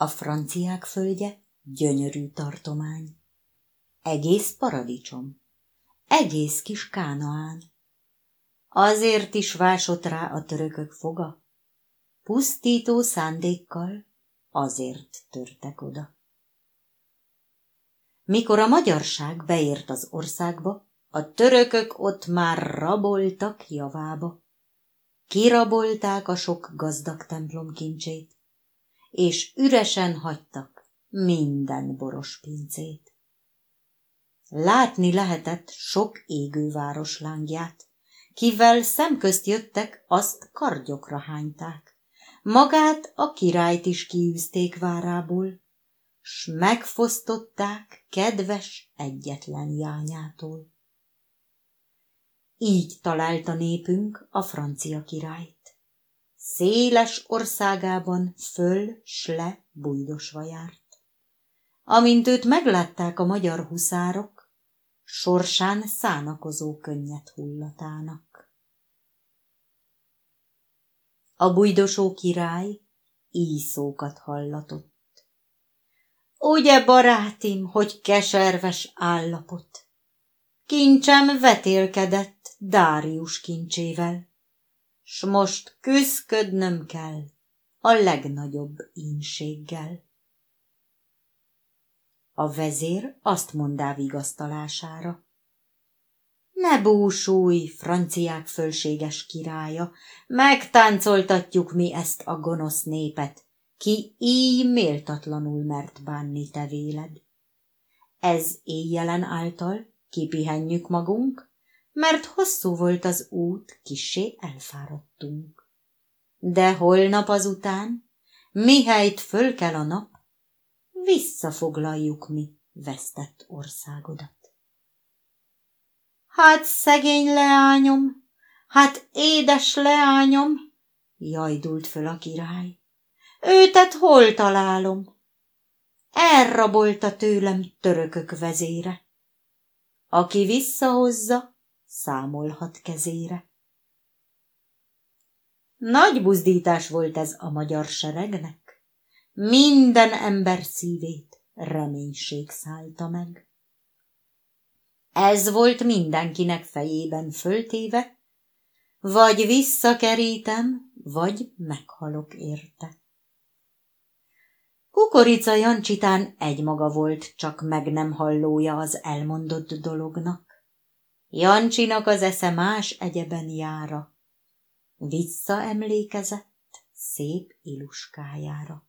A franciák földje gyönyörű tartomány. Egész paradicsom. Egész kis Kánaán. Azért is vásott rá a törökök foga. Pusztító szándékkal azért törtek oda. Mikor a magyarság beért az országba, a törökök ott már raboltak javába. Kirabolták a sok gazdag templom kincsét, és üresen hagytak minden boros pincét. Látni lehetett sok égő város lángját, kivel szemközt jöttek, azt kardjokra hányták. Magát a királyt is kiűzték várából, s megfosztották kedves egyetlen jányától. Így találta népünk a francia királyt. Széles országában föl s le bujdosva járt. Amint őt meglátták a magyar huszárok, sorsán szánakozó könnyet hullatának. A bujdosó király így íszókat hallatott. Ugye, barátim, hogy keserves állapot? Kincsem vetélkedett Dárius kincsével, s most küszködnöm kell a legnagyobb ínséggel. A vezér azt mondá vigasztalására. Ne búsulj, franciák fölséges királya, megtáncoltatjuk mi ezt a gonosz népet, ki így méltatlanul mert bánni te véled. Ez éjjelen által kipihenjük magunk, mert hosszú volt az út, kissé elfáradtunk. De holnap azután, mihelyt föl kell a nap, visszafoglaljuk mi vesztett országodat. Hát szegény leányom, hát édes leányom, jajdult föl a király. Őtet hol találom? Elrabolta tőlem törökök vezére. Aki visszahozza, számolhat kezére. Nagy buzdítás volt ez a magyar seregnek. Minden ember szívét reménység szállta meg. Ez volt mindenkinek fejében föltéve, vagy visszakerítem, vagy meghalok érte. Kukorica Jancsitán egymaga volt, csak meg nem hallója az elmondott dolognak. Jancsinak az esze más egyeben jára. Visszaemlékezett szép iluskájára.